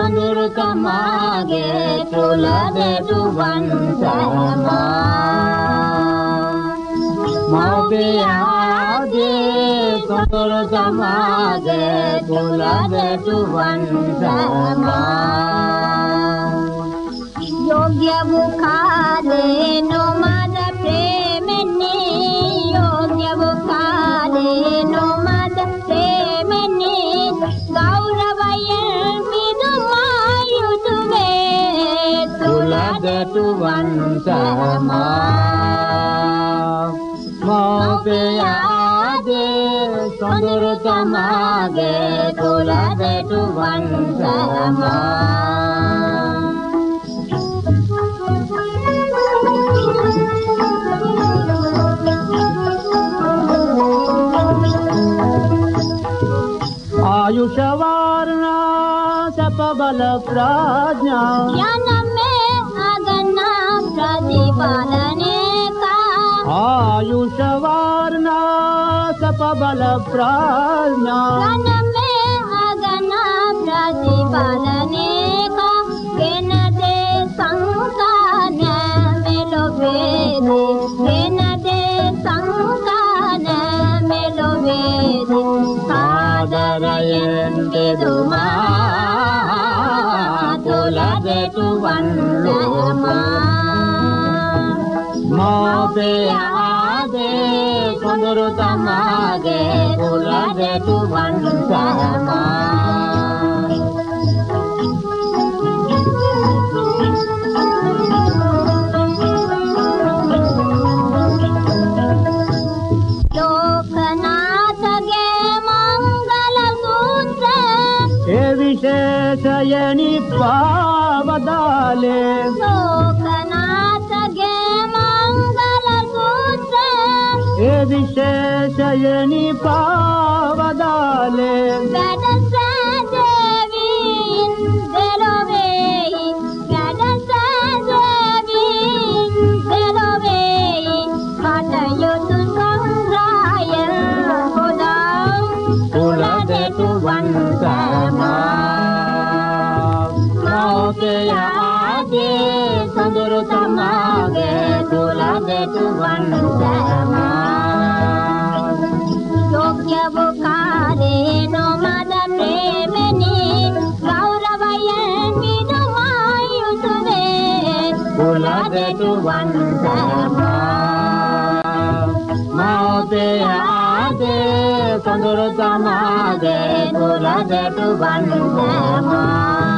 පඳුරු තමාගේ තුලදටු වන්සරමා මවපියාගේ පඳුරු තමාගේ තුලදටු වන්සරමා जटुवंश मोदयादे सुंदर समादे तुला जटुवंश आयुषवारणा सपबल प्राज्ञा ಪಬಲ ಪ್ರಾಜ್ಞಾ. ಮೇ ಅಗನ ಪ್ರತಿಪಾಲನೆ ಕೆನದೆ ಸಂತಾನ ಮೇಲೋ ವೇದಿ ಕೆನದೆ ಸಂತಾನ ಮೇಲೋ ವೇದಿ ಸಾದರ ಎಂದೆದು ಮಾತುಲದೆದು ವನ್ನ ಮಾ. ಮಾತೆಯ සඳුරු තමාගේ කුල දෙතු වන්දනා විශේෂයනි පාවදාලේ ලෝකන විශේෂයනි පාවදාලේ වැඩසදවින් දෙලොවෙයි වැඩසදවින් දෙලොවෙයි කටයුතු සංග්‍රහය හොදා උලදෙතු වන්සමා නෞකේ ආගේ සඳුරු තමාගේ උලදෙතු වන්සමා තුල දෙතුවන් සමා මෝපයාගේ සොඳුරු තමාගේ තුල දෙතුවන් සමා.